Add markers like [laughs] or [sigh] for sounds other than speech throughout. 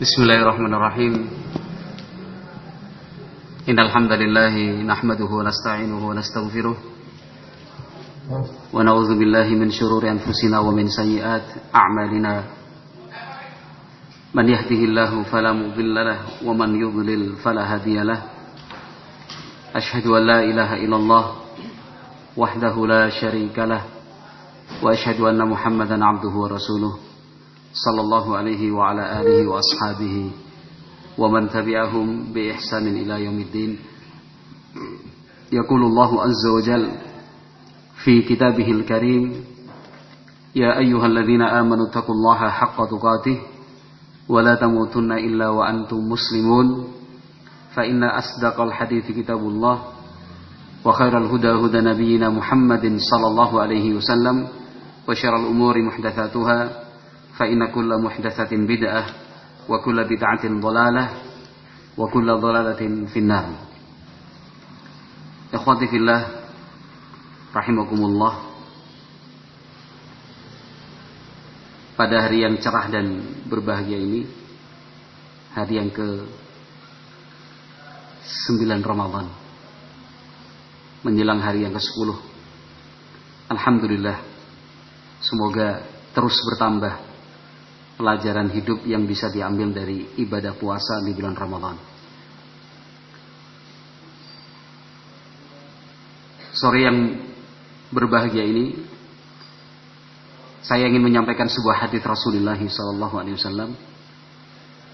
Bismillahirrahmanirrahim Innal hamdalillah nahmaduhu wa nasta'inuhu wa nastaghfiruh wa na'udzu billahi min shururi anfusina wa min sayyiat a'malina Man yahdihillahu fala mudilla lahu wa man yudlil fala hadiya lahu Ashhadu an la ilaha illallah wahdahu la sharika lahu wa ashhadu anna Muhammadan 'abduhu wa rasuluh صلى الله عليه وعلى آله وأصحابه ومن تبعهم بإحسان إلى يوم الدين. يقول الله عز وجل في كتابه الكريم يا أيها الذين آمنوا اتقوا الله حق تقاته ولا تموتن إلا وأنتم مسلمون. فإن أصدق الحديث كتاب الله وخير الهدى هدى نبينا محمد صلى الله عليه وسلم وشر الأمور محدثاتها. فإن كل محدثة بدعة وكل بدعة ضلالة وكل ضلالة في النار إخوتي في الله رحمكم الله pada hari yang cerah dan berbahagia ini hari yang ke 9 Ramadan menjelang hari yang ke-10 Alhamdulillah semoga terus bertambah pelajaran hidup yang bisa diambil dari ibadah puasa di bulan Ramadan. Sore yang berbahagia ini, saya ingin menyampaikan sebuah hadis Rasulullah SAW,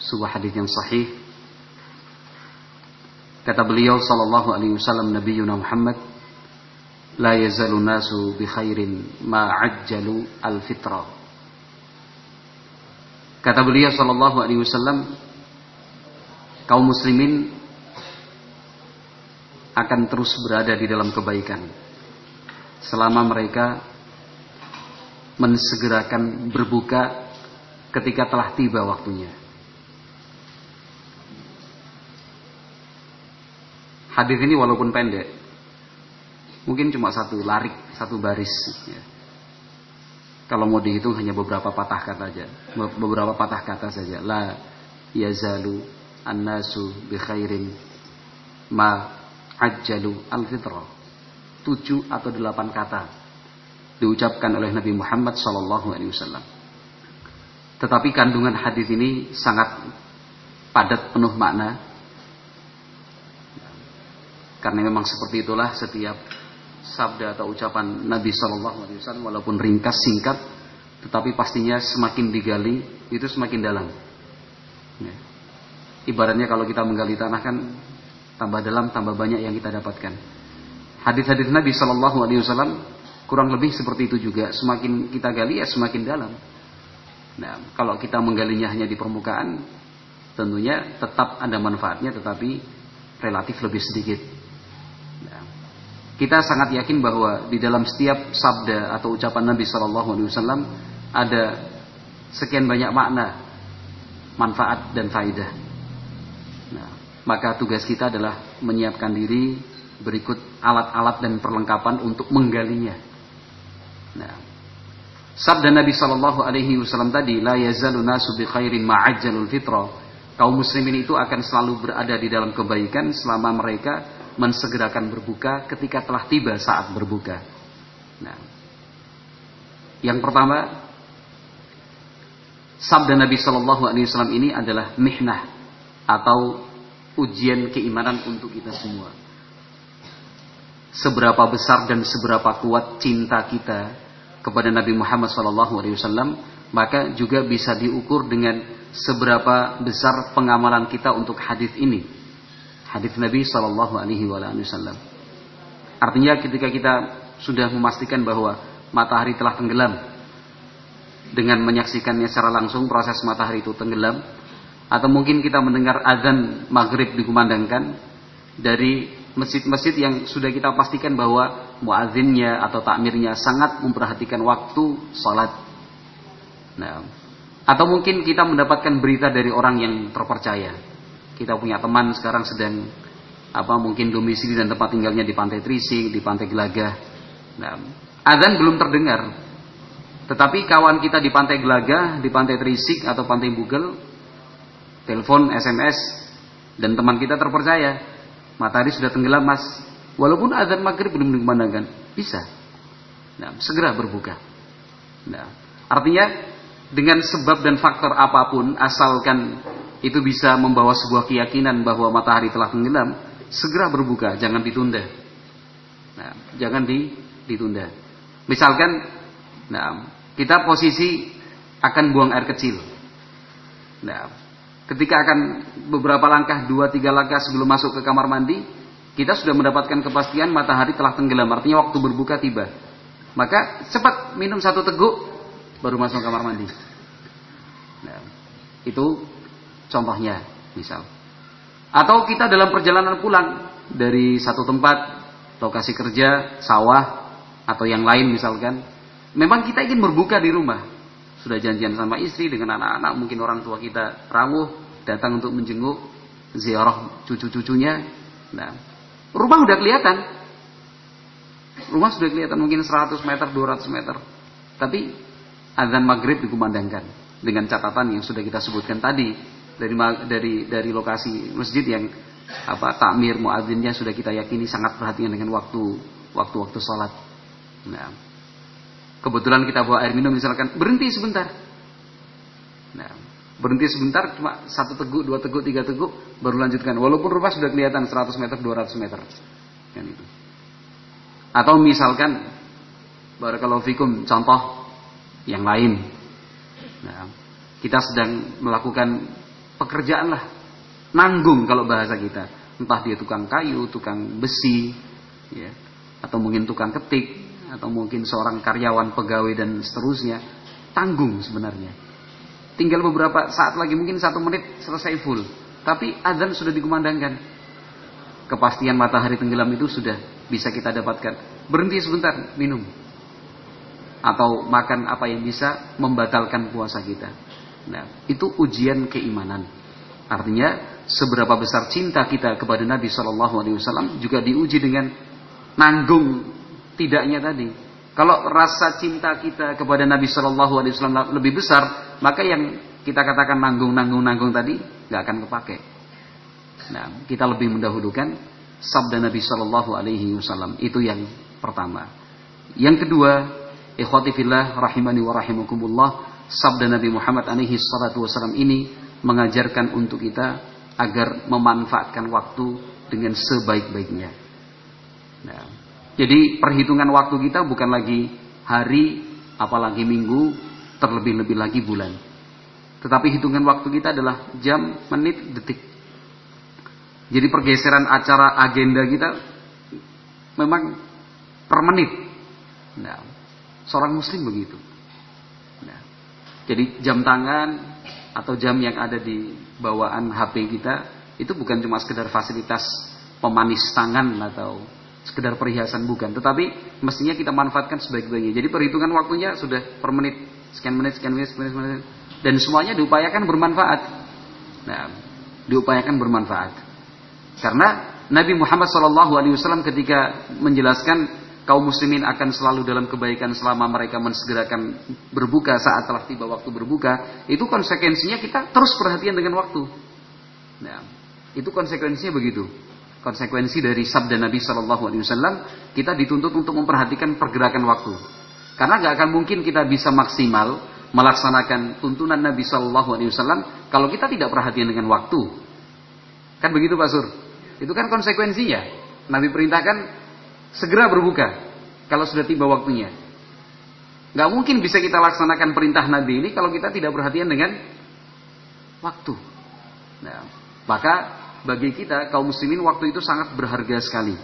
sebuah hadis yang sahih. Kata beliau Sallallahu Alaihi Wasallam Nabi Yuna Muhammad, la yazalu nasu bi khairin ma ajjalu al fitrah Kata beliau sallallahu alaihi wasallam, kaum muslimin akan terus berada di dalam kebaikan selama mereka mensegerakan berbuka ketika telah tiba waktunya. Hadis ini walaupun pendek, mungkin cuma satu larik, satu baris. Ya. Kalau mau dihitung hanya beberapa patah kata saja, beberapa patah kata saja. La yazalu annasu bi khairin ma ajjalu al fitra. Tujuh atau delapan kata diucapkan oleh Nabi Muhammad Shallallahu Alaihi Wasallam. Tetapi kandungan hadis ini sangat padat penuh makna. Karena memang seperti itulah setiap sabda atau ucapan Nabi Shallallahu Alaihi Wasallam walaupun ringkas singkat, tetapi pastinya semakin digali itu semakin dalam. Ya. Ibaratnya kalau kita menggali tanah kan tambah dalam tambah banyak yang kita dapatkan. Hadis-hadis Nabi Shallallahu Alaihi Wasallam kurang lebih seperti itu juga. Semakin kita gali ya semakin dalam. Nah, kalau kita menggalinya hanya di permukaan, tentunya tetap ada manfaatnya, tetapi relatif lebih sedikit. Kita sangat yakin bahwa di dalam setiap sabda atau ucapan Nabi Shallallahu Alaihi Wasallam ada sekian banyak makna, manfaat dan faidah. Nah, maka tugas kita adalah menyiapkan diri berikut alat-alat dan perlengkapan untuk menggalinya. Nah, sabda Nabi Shallallahu Alaihi Wasallam tadi, la yazalu nasu bi khairin ma'ajjalul fitra. Kaum muslimin itu akan selalu berada di dalam kebaikan selama mereka mensegerakan berbuka ketika telah tiba saat berbuka. Nah, yang pertama, sabda Nabi Shallallahu Alaihi Wasallam ini adalah mihnah atau ujian keimanan untuk kita semua. Seberapa besar dan seberapa kuat cinta kita kepada Nabi Muhammad Shallallahu Alaihi Wasallam, maka juga bisa diukur dengan seberapa besar pengamalan kita untuk hadis ini hadis Nabi Shallallahu Alaihi Wasallam. Artinya ketika kita sudah memastikan bahwa matahari telah tenggelam dengan menyaksikannya secara langsung proses matahari itu tenggelam atau mungkin kita mendengar azan maghrib dikumandangkan dari masjid-masjid yang sudah kita pastikan bahwa muazinnya atau takmirnya sangat memperhatikan waktu sholat. Nah, atau mungkin kita mendapatkan berita dari orang yang terpercaya kita punya teman sekarang sedang apa mungkin domisili dan tempat tinggalnya di Pantai Trising, di Pantai Gelagah. Nah, azan belum terdengar. Tetapi kawan kita di Pantai Gelagah, di Pantai Trisik atau Pantai Bugel telepon, SMS, dan teman kita terpercaya. Matahari sudah tenggelam mas, walaupun azan maghrib belum dikumandangkan, bisa. Nah, segera berbuka. Nah, artinya dengan sebab dan faktor apa pun, asalkan itu bisa membawa sebuah keyakinan bahwa matahari telah tenggelam, segera berbuka, jangan ditunda. Nah, jangan di, ditunda. Misalkan, nah, kita posisi akan buang air kecil. Nah, ketika akan beberapa langkah, dua tiga langkah sebelum masuk ke kamar mandi, kita sudah mendapatkan kepastian matahari telah tenggelam. Artinya waktu berbuka tiba. Maka cepat minum satu teguk, baru masuk kamar mandi. Nah, itu contohnya, misal. Atau kita dalam perjalanan pulang dari satu tempat lokasi kerja, sawah, atau yang lain misalkan. Memang kita ingin berbuka di rumah. Sudah janjian sama istri dengan anak-anak, mungkin orang tua kita rawuh, datang untuk menjenguk, ziarah cucu-cucunya. Nah, rumah udah kelihatan. Rumah sudah kelihatan mungkin 100 meter, 200 meter. Tapi azan maghrib dikumandangkan dengan catatan yang sudah kita sebutkan tadi dari dari dari lokasi masjid yang apa takmir muadzinnya sudah kita yakini sangat perhatian dengan waktu waktu-waktu sholat. Nah, kebetulan kita bawa air minum misalkan berhenti sebentar. Nah, berhenti sebentar cuma satu teguk, dua teguk, tiga teguk baru lanjutkan. Walaupun rumah sudah kelihatan 100 meter, 200 meter. Kan itu. Atau misalkan barakallahu fikum contoh yang lain. Nah, kita sedang melakukan pekerjaan lah nanggung kalau bahasa kita. Entah dia tukang kayu, tukang besi, ya, atau mungkin tukang ketik, atau mungkin seorang karyawan pegawai dan seterusnya, tanggung sebenarnya. Tinggal beberapa saat lagi, mungkin satu menit selesai full. Tapi azan sudah dikumandangkan. Kepastian matahari tenggelam itu sudah bisa kita dapatkan. Berhenti sebentar, minum. Atau makan apa yang bisa membatalkan puasa kita. Nah, itu ujian keimanan. Artinya seberapa besar cinta kita kepada Nabi Shallallahu Alaihi Wasallam juga diuji dengan nanggung tidaknya tadi. Kalau rasa cinta kita kepada Nabi Shallallahu Alaihi Wasallam lebih besar, maka yang kita katakan nanggung, nanggung, nanggung tadi nggak akan kepake. Nah, kita lebih mendahulukan sabda Nabi Shallallahu Alaihi Wasallam itu yang pertama. Yang kedua, ikhwati fillah rahimani wa rahimakumullah, sabda Nabi Muhammad alaihi salatu wasallam ini mengajarkan untuk kita agar memanfaatkan waktu dengan sebaik-baiknya. Nah, jadi perhitungan waktu kita bukan lagi hari, apalagi minggu, terlebih-lebih lagi bulan. Tetapi hitungan waktu kita adalah jam, menit, detik. Jadi pergeseran acara agenda kita memang per menit. Nah, seorang muslim begitu. Jadi jam tangan atau jam yang ada di bawaan HP kita itu bukan cuma sekedar fasilitas pemanis tangan atau sekedar perhiasan bukan, tetapi mestinya kita manfaatkan sebaik-baiknya. Jadi perhitungan waktunya sudah per menit, sekian menit, sekian menit, sekian menit, dan semuanya diupayakan bermanfaat. Nah, diupayakan bermanfaat. Karena Nabi Muhammad SAW ketika menjelaskan kaum muslimin akan selalu dalam kebaikan selama mereka mensegerakan berbuka saat telah tiba waktu berbuka, itu konsekuensinya kita terus perhatian dengan waktu. Nah, itu konsekuensinya begitu. Konsekuensi dari sabda Nabi Shallallahu Alaihi Wasallam kita dituntut untuk memperhatikan pergerakan waktu. Karena gak akan mungkin kita bisa maksimal melaksanakan tuntunan Nabi Shallallahu Alaihi Wasallam kalau kita tidak perhatian dengan waktu. Kan begitu Pak Sur? Itu kan konsekuensinya. Nabi perintahkan segera berbuka kalau sudah tiba waktunya. Gak mungkin bisa kita laksanakan perintah Nabi ini kalau kita tidak perhatian dengan waktu. Nah, maka bagi kita kaum muslimin waktu itu sangat berharga sekali.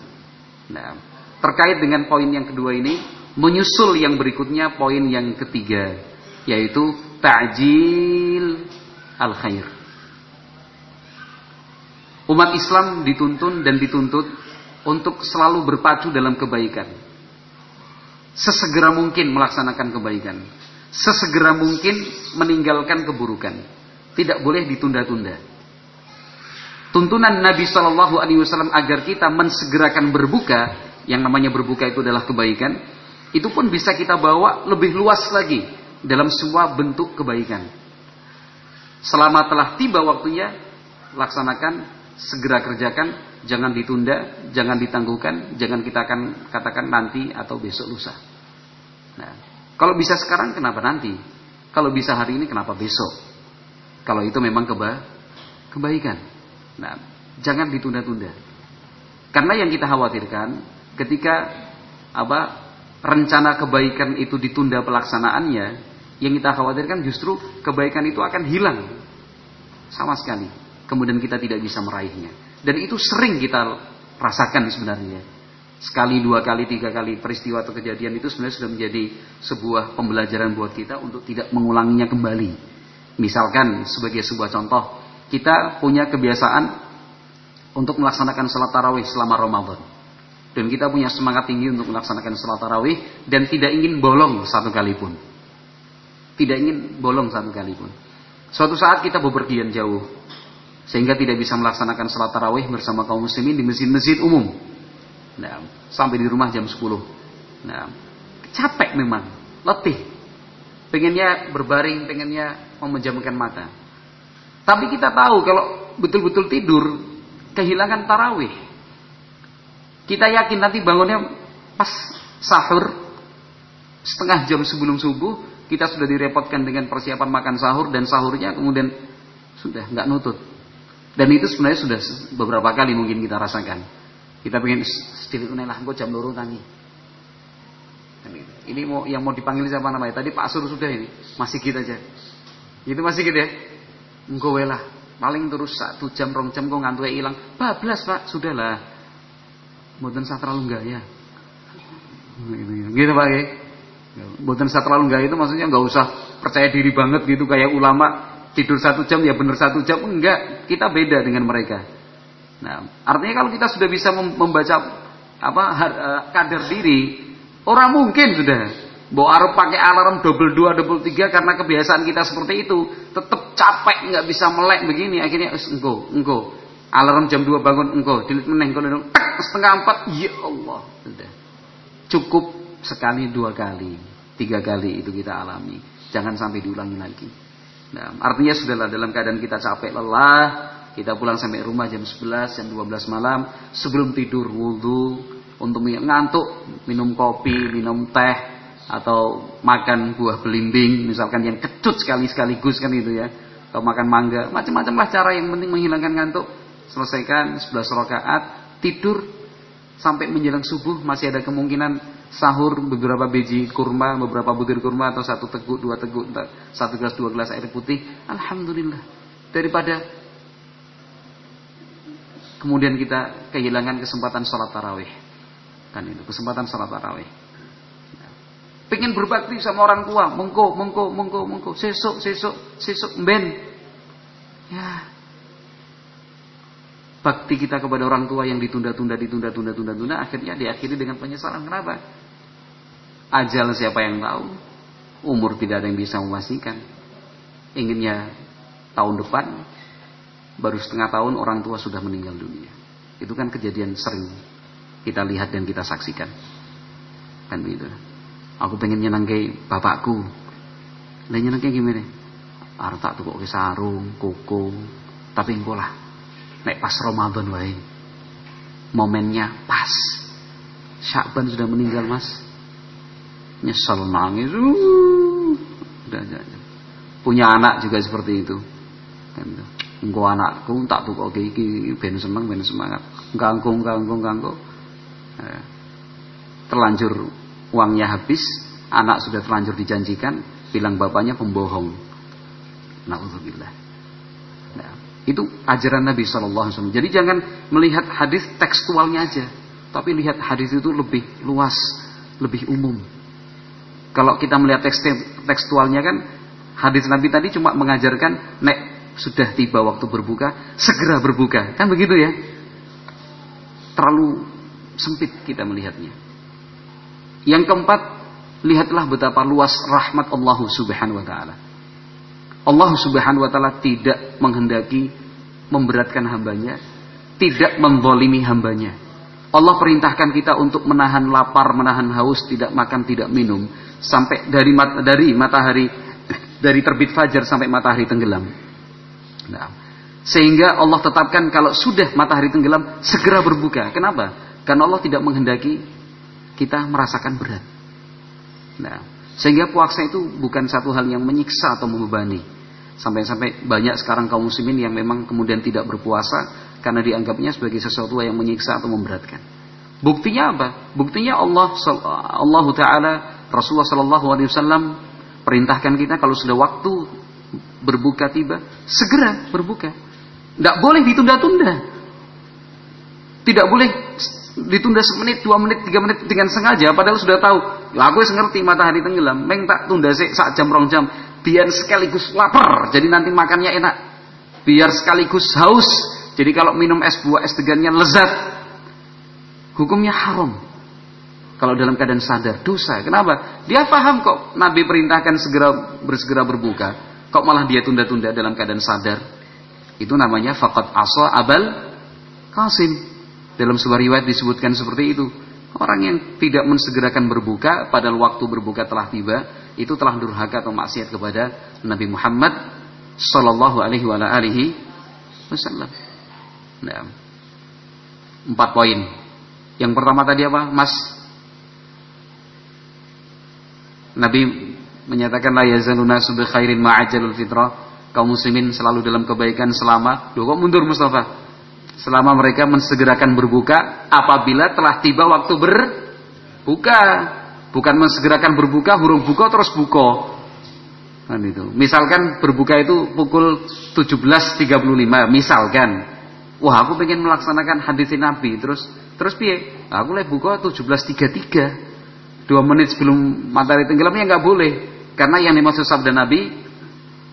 Nah, terkait dengan poin yang kedua ini, menyusul yang berikutnya poin yang ketiga, yaitu ta'jil al khair. Umat Islam dituntun dan dituntut untuk selalu berpacu dalam kebaikan. Sesegera mungkin melaksanakan kebaikan. Sesegera mungkin meninggalkan keburukan. Tidak boleh ditunda-tunda. Tuntunan Nabi Shallallahu Alaihi Wasallam agar kita mensegerakan berbuka, yang namanya berbuka itu adalah kebaikan, itu pun bisa kita bawa lebih luas lagi dalam semua bentuk kebaikan. Selama telah tiba waktunya, laksanakan, segera kerjakan, jangan ditunda, jangan ditangguhkan, jangan kita akan katakan nanti atau besok lusa. Nah, kalau bisa sekarang kenapa nanti? Kalau bisa hari ini kenapa besok? Kalau itu memang keba kebaikan. Nah, jangan ditunda-tunda. Karena yang kita khawatirkan ketika apa rencana kebaikan itu ditunda pelaksanaannya, yang kita khawatirkan justru kebaikan itu akan hilang sama sekali. Kemudian kita tidak bisa meraihnya. Dan itu sering kita rasakan sebenarnya. Sekali, dua kali, tiga kali peristiwa atau kejadian itu sebenarnya sudah menjadi sebuah pembelajaran buat kita untuk tidak mengulanginya kembali. Misalkan sebagai sebuah contoh, kita punya kebiasaan untuk melaksanakan salat tarawih selama Ramadan. Dan kita punya semangat tinggi untuk melaksanakan salat tarawih dan tidak ingin bolong satu kali pun. Tidak ingin bolong satu kali pun. Suatu saat kita bepergian jauh sehingga tidak bisa melaksanakan salat tarawih bersama kaum muslimin di masjid-masjid umum. Nah, sampai di rumah jam 10. Nah, capek memang, letih. Pengennya berbaring, pengennya memejamkan mata. Tapi kita tahu kalau betul-betul tidur kehilangan tarawih. Kita yakin nanti bangunnya pas sahur setengah jam sebelum subuh kita sudah direpotkan dengan persiapan makan sahur dan sahurnya kemudian sudah nggak nutut. Dan itu sebenarnya sudah beberapa kali mungkin kita rasakan. Kita pengen sedikit lah, gue jam loro tangi. Ini mau yang mau dipanggil siapa namanya? Tadi Pak Sur sudah ini, masih kita aja. Itu masih gitu ya. Engkau lah, Paling terus satu jam, rong jam kok ngantuknya hilang. Bablas pak, sudahlah. Buatan saya terlalu enggak ya. Gitu pak ya. Buatan saya terlalu enggak itu maksudnya nggak usah percaya diri banget gitu kayak ulama tidur satu jam ya benar satu jam enggak. Kita beda dengan mereka. Nah, artinya kalau kita sudah bisa membaca apa eh, kadar diri, orang mungkin sudah Bawa Arab pakai alarm double dua, double tiga karena kebiasaan kita seperti itu. Tetap capek, nggak bisa melek begini. Akhirnya engkau, engkau. Alarm jam 2 bangun engkau. Dilit meneng, setengah empat. Ya Allah. Sudah. Cukup sekali, dua kali. Tiga kali itu kita alami. Jangan sampai diulangi lagi. Nah, artinya sudahlah dalam keadaan kita capek, lelah. Kita pulang sampai rumah jam 11, jam 12 malam. Sebelum tidur wudhu. Untuk ngantuk, minum kopi, minum teh, atau makan buah belimbing misalkan yang kecut sekali sekaligus kan itu ya atau makan mangga macam-macam lah cara yang penting menghilangkan ngantuk selesaikan 11 rakaat tidur sampai menjelang subuh masih ada kemungkinan sahur beberapa biji kurma beberapa butir kurma atau satu teguk dua teguk satu gelas dua gelas air putih alhamdulillah daripada kemudian kita kehilangan kesempatan sholat tarawih kan itu kesempatan sholat tarawih Pengen berbakti sama orang tua, mengko, mengko, mengko, mengko, sesuk, sesuk, sesuk, ben. Ya. Bakti kita kepada orang tua yang ditunda-tunda, ditunda, tunda, tunda, tunda, akhirnya diakhiri dengan penyesalan. Kenapa? Ajal siapa yang tahu? Umur tidak ada yang bisa memastikan. Inginnya tahun depan, baru setengah tahun orang tua sudah meninggal dunia. Itu kan kejadian sering kita lihat dan kita saksikan. Kan begitu. Aku pengen nyenengke bapakku. Lah nyenengke gimana? Arep tak tukok sarung, koko, tapi engko lah. Nek pas Ramadan wae. Momennya pas. Syakban sudah meninggal, Mas. Nyesel nangis. Uh, udah. Punya anak juga seperti itu. Kan engko anakku tak tukok iki ben seneng ben semangat. Ganggung ganggung ganggung. Eh, terlanjur uangnya habis, anak sudah terlanjur dijanjikan, bilang bapaknya pembohong. Nauzubillah. Nah, itu ajaran Nabi SAW. Jadi jangan melihat hadis tekstualnya aja, tapi lihat hadis itu lebih luas, lebih umum. Kalau kita melihat teks tekstualnya kan, hadis Nabi tadi cuma mengajarkan, nek sudah tiba waktu berbuka, segera berbuka, kan begitu ya? Terlalu sempit kita melihatnya. Yang keempat, lihatlah betapa luas rahmat Allah Subhanahu wa taala. Allah Subhanahu wa taala tidak menghendaki memberatkan hambanya, tidak membolimi hambanya. Allah perintahkan kita untuk menahan lapar, menahan haus, tidak makan, tidak minum sampai dari mat dari matahari [laughs] dari terbit fajar sampai matahari tenggelam. Nah, sehingga Allah tetapkan kalau sudah matahari tenggelam segera berbuka. Kenapa? Karena Allah tidak menghendaki kita merasakan berat. Nah, sehingga puasa itu bukan satu hal yang menyiksa atau membebani. Sampai-sampai banyak sekarang kaum muslimin yang memang kemudian tidak berpuasa karena dianggapnya sebagai sesuatu yang menyiksa atau memberatkan. Buktinya apa? Buktinya Allah Allah Taala Rasulullah Shallallahu Alaihi Wasallam perintahkan kita kalau sudah waktu berbuka tiba segera berbuka. Tidak boleh ditunda-tunda. Tidak boleh ditunda semenit, dua menit, tiga menit dengan sengaja. Padahal sudah tahu. Ya aku ngerti matahari tenggelam. Meng tak tunda sih saat jam rong jam. Biar sekaligus lapar. Jadi nanti makannya enak. Biar sekaligus haus. Jadi kalau minum es buah es degannya lezat. Hukumnya haram. Kalau dalam keadaan sadar dosa. Kenapa? Dia paham kok Nabi perintahkan segera bersegera berbuka. Kok malah dia tunda-tunda dalam keadaan sadar? Itu namanya fakat asa abal kasim. Dalam sebuah riwayat disebutkan seperti itu. Orang yang tidak mensegerakan berbuka padahal waktu berbuka telah tiba, itu telah durhaka atau maksiat kepada Nabi Muhammad sallallahu alaihi wa alihi wasallam. Nah, empat poin. Yang pertama tadi apa, Mas? Nabi menyatakan la yazaluna bi khairin ma'ajalul fitrah. Kaum muslimin selalu dalam kebaikan selama. Loh kok mundur Mustafa? selama mereka mensegerakan berbuka apabila telah tiba waktu berbuka bukan mensegerakan berbuka huruf buka terus buka kan itu misalkan berbuka itu pukul 17.35 misalkan wah aku pengen melaksanakan hadis Nabi terus terus piye aku lagi buka 17.33 dua menit sebelum matahari tenggelam ya nggak boleh karena yang dimaksud sabda Nabi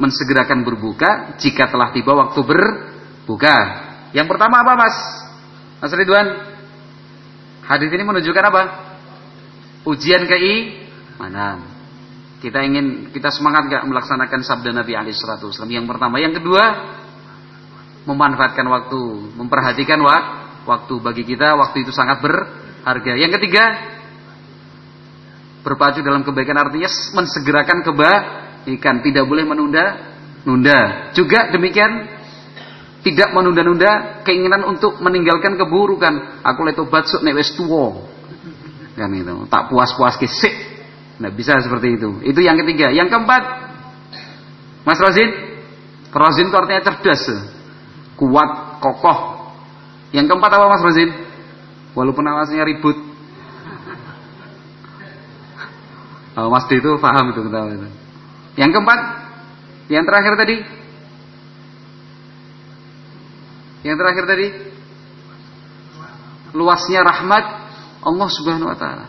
mensegerakan berbuka jika telah tiba waktu berbuka yang pertama apa mas? Mas Ridwan? Hadis ini menunjukkan apa? Ujian mana? Kita ingin, kita semangat gak melaksanakan sabda Nabi Ali Wasallam. Yang pertama, yang kedua, memanfaatkan waktu, memperhatikan waktu bagi kita. Waktu itu sangat berharga. Yang ketiga, berpacu dalam kebaikan artinya mensegerakan kebaikan, tidak boleh menunda, nunda. Juga demikian tidak menunda-nunda keinginan untuk meninggalkan keburukan. Aku leto batsuk nek wis tuwa. Kan itu. Tak puas-puas kesik. Nah, bisa seperti itu. Itu yang ketiga. Yang keempat, Mas Rozin, Rozin itu artinya cerdas, kuat, kokoh. Yang keempat apa Mas Rozin? Walaupun awasnya ribut. Oh, Mas D itu paham itu ketawa. Yang keempat, yang terakhir tadi, yang terakhir tadi luasnya rahmat Allah Subhanahu wa taala.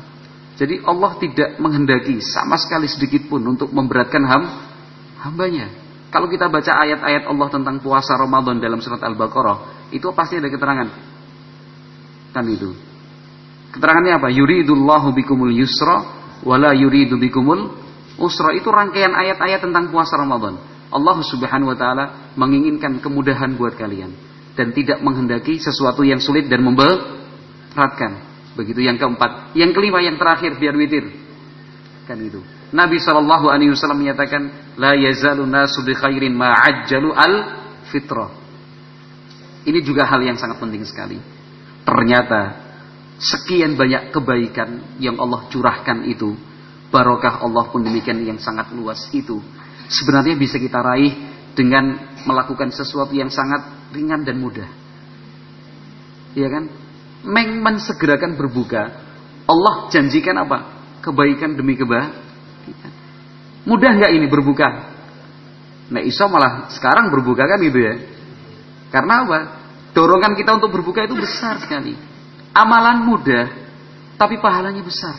Jadi Allah tidak menghendaki sama sekali sedikit pun untuk memberatkan ham, hambanya. Kalau kita baca ayat-ayat Allah tentang puasa Ramadan dalam surat Al-Baqarah, itu pasti ada keterangan. Kan itu. Keterangannya apa? Yuridullahu bikumul yusra wala yuridu bikumul usra. Itu rangkaian ayat-ayat tentang puasa Ramadan. Allah Subhanahu wa taala menginginkan kemudahan buat kalian dan tidak menghendaki sesuatu yang sulit dan memberatkan. Begitu yang keempat. Yang kelima yang terakhir biar witir. Itu. Nabi Shallallahu alaihi wasallam menyatakan la yazalu nasu bi al fitrah. Ini juga hal yang sangat penting sekali. Ternyata sekian banyak kebaikan yang Allah curahkan itu, barokah Allah pun demikian yang sangat luas itu. Sebenarnya bisa kita raih dengan melakukan sesuatu yang sangat ringan dan mudah. Iya kan? Meng mensegerakan berbuka. Allah janjikan apa? Kebaikan demi kebaikan. Mudah nggak ini berbuka? Nah iso malah sekarang berbuka kan gitu ya. Karena apa? Dorongan kita untuk berbuka itu besar sekali. Amalan mudah, tapi pahalanya besar.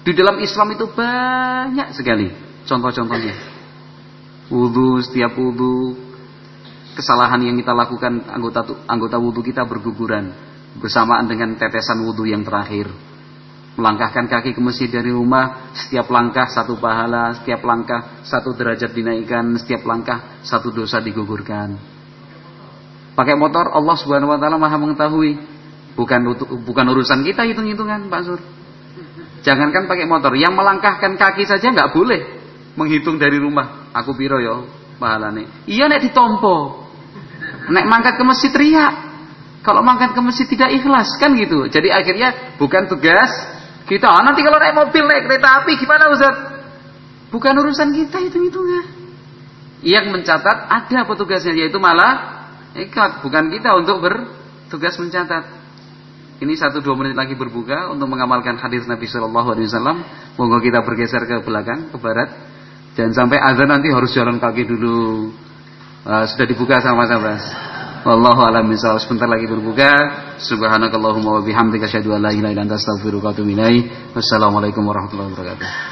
Di dalam Islam itu banyak sekali contoh-contohnya. Wudhu, setiap wudhu, kesalahan yang kita lakukan anggota anggota wudhu kita berguguran bersamaan dengan tetesan wudhu yang terakhir. Melangkahkan kaki ke masjid dari rumah, setiap langkah satu pahala, setiap langkah satu derajat dinaikkan, setiap langkah satu dosa digugurkan. Pakai motor Allah Subhanahu wa taala Maha mengetahui. Bukan bukan urusan kita hitung-hitungan, Pak Sur. Jangankan pakai motor, yang melangkahkan kaki saja nggak boleh menghitung dari rumah. Aku piro yo pahalane. Iya nek ditompo. Nek mangkat ke masjid riak. Kalau mangkat ke masjid tidak ikhlas kan gitu. Jadi akhirnya bukan tugas kita. Oh, nanti kalau naik mobil, naik kereta api gimana Ustaz? Bukan urusan kita itu hitungnya. Yang mencatat ada petugasnya yaitu malah ikat bukan kita untuk bertugas mencatat. Ini satu dua menit lagi berbuka untuk mengamalkan hadis Nabi Shallallahu Alaihi Wasallam. Monggo kita bergeser ke belakang, ke barat. Jangan sampai azan nanti harus jalan kaki dulu. Uh, sudah dibuka sama-sama. Wallahu a'lam bishawab. Sebentar lagi berbuka. Subhanakallahumma wa bihamdika asyhadu an la ilaha illa anta astaghfiruka wa. Wassalamualaikum warahmatullahi wabarakatuh.